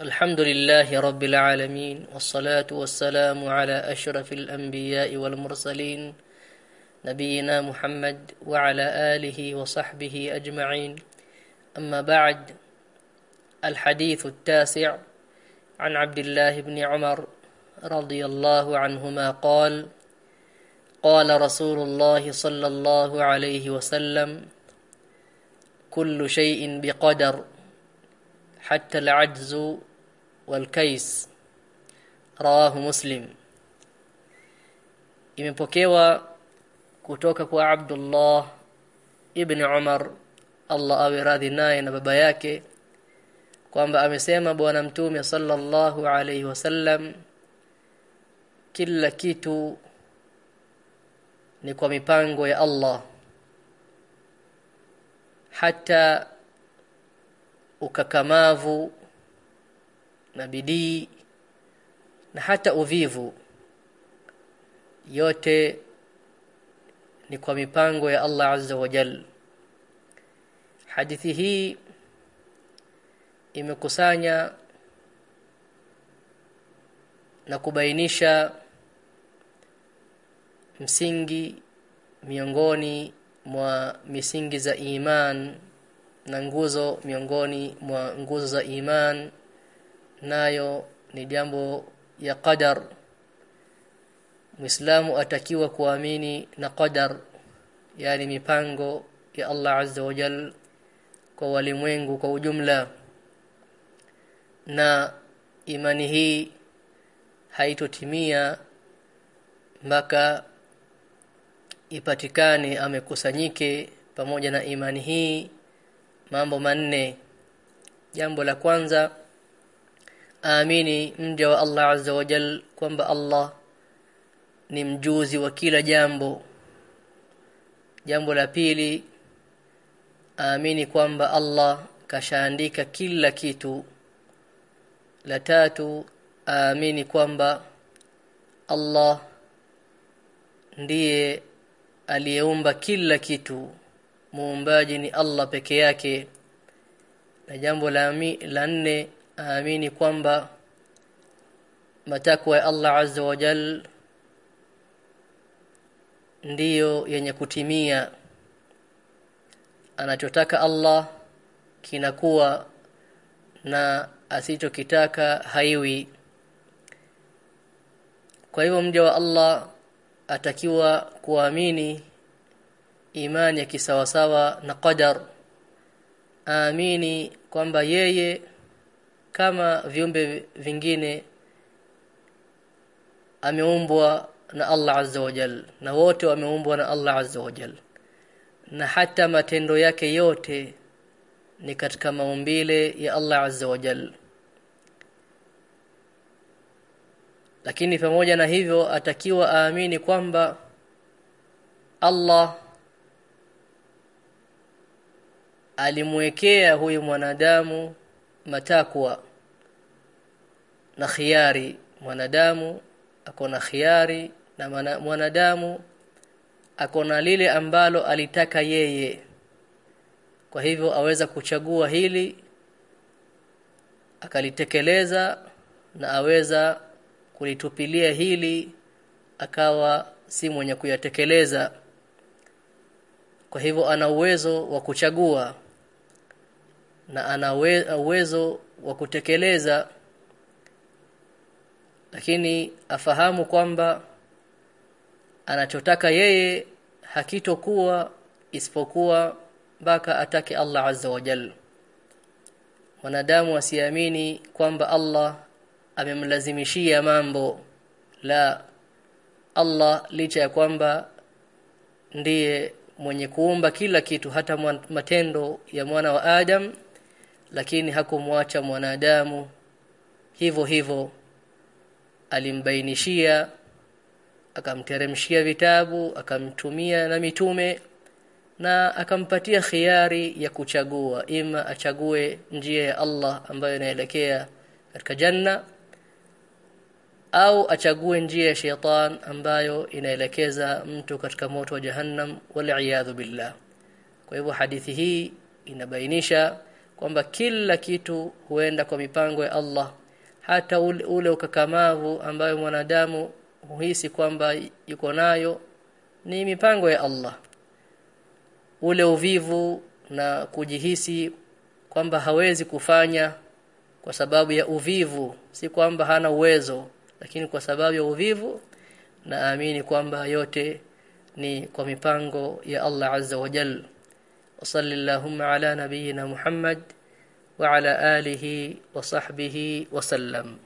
الحمد لله رب العالمين والصلاة والسلام على أشرف الأنبياء والمرسلين نبينا محمد وعلى آله وصحبه أجمعين. أما بعد الحديث التاسع عن عبد الله بن عمر رضي الله عنهما قال قال رسول الله صلى الله عليه وسلم كل شيء بقدر حتى العجز والكيس رواه مسلم imepokewa kutoka kwa Abdullah ibn Umar Allah awe radhi naye na baba yake kwamba amesema bwana mtume sallallahu alayhi wasallam kila kitu ni kwa mipango ya Allah hata ukakamavu na bidii na hata uvivu yote ni kwa mipango ya Allah azza wa jal. Hadithi hii imekusanya na kubainisha msingi miongoni mwa misingi za iman na nguzo miongoni mwa nguzo za iman nayo ni jambo ya qadar. Muislamu atakiwa kuamini na qadar yani mipango ya Allah Azza wa Jal kwa walimwengu kwa ujumla. Na imani hii haitotimia mpaka ipatikane amekusanyike pamoja na imani hii mambo manne. Jambo la kwanza aamini mja wa Allah azza wa jal kwamba Allah ni mjuzi wa kila jambo. Jambo la pili aamini kwamba Allah kashaandika kila kitu. La tatu aamini kwamba Allah ndiye aliyeumba kila kitu muumbaji ni Allah peke yake. Na jambo la la nne aamini kwamba matakwa ya Allah azza wa jal ndiyo yenye kutimia. Anachotaka Allah kinakuwa na asichokitaka haiwi. Kwa hivyo mja wa Allah atakiwa kuamini imani ya kisawasawa na qadar. Aamini kwamba yeye kama viumbe vingine ameumbwa na Allah azza wa jal na wote wameumbwa na Allah azza wa jal. Na hata matendo yake yote ni katika maumbile ya Allah azza wa jal. Lakini pamoja na hivyo atakiwa aamini kwamba Allah alimwekea huyu mwanadamu matakwa na khiari. Mwanadamu akona khiari na mwanadamu akona lile ambalo alitaka yeye. Kwa hivyo aweza kuchagua hili akalitekeleza na aweza kulitupilia hili akawa si mwenye kuyatekeleza. Kwa hivyo ana uwezo wa kuchagua na ana uwezo wa kutekeleza lakini afahamu kwamba anachotaka yeye hakitokuwa isipokuwa mpaka atake Allah azza wa jalla. Wanadamu wasiamini kwamba Allah amemlazimishia mambo. La Allah licha ya kwamba ndiye mwenye kuumba kila kitu hata matendo ya mwana wa Adam lakini hakumwacha mwanadamu. Hivyo hivyo alimbainishia akamteremshia vitabu akamtumia na mitume na akampatia khiari ya kuchagua ima achague njia ya Allah ambayo inaelekea katika janna au achague njia ya shaitan ambayo inaelekeza mtu katika moto wa jahannam wal billah. Kwa hivyo hadithi hii inabainisha kwamba kila kitu huenda kwa mipango ya Allah. Hata ule, ukakamavu ambayo mwanadamu huhisi kwamba yuko nayo ni mipango ya Allah. Ule uvivu na kujihisi kwamba hawezi kufanya kwa sababu ya uvivu. Si kwamba hana uwezo lakini kwa sababu ya uvivu naamini kwamba yote ni kwa mipango ya Allah azza wa jalla وصل اللهم على نبينا محمد وعلى آله وصحبه وسلم.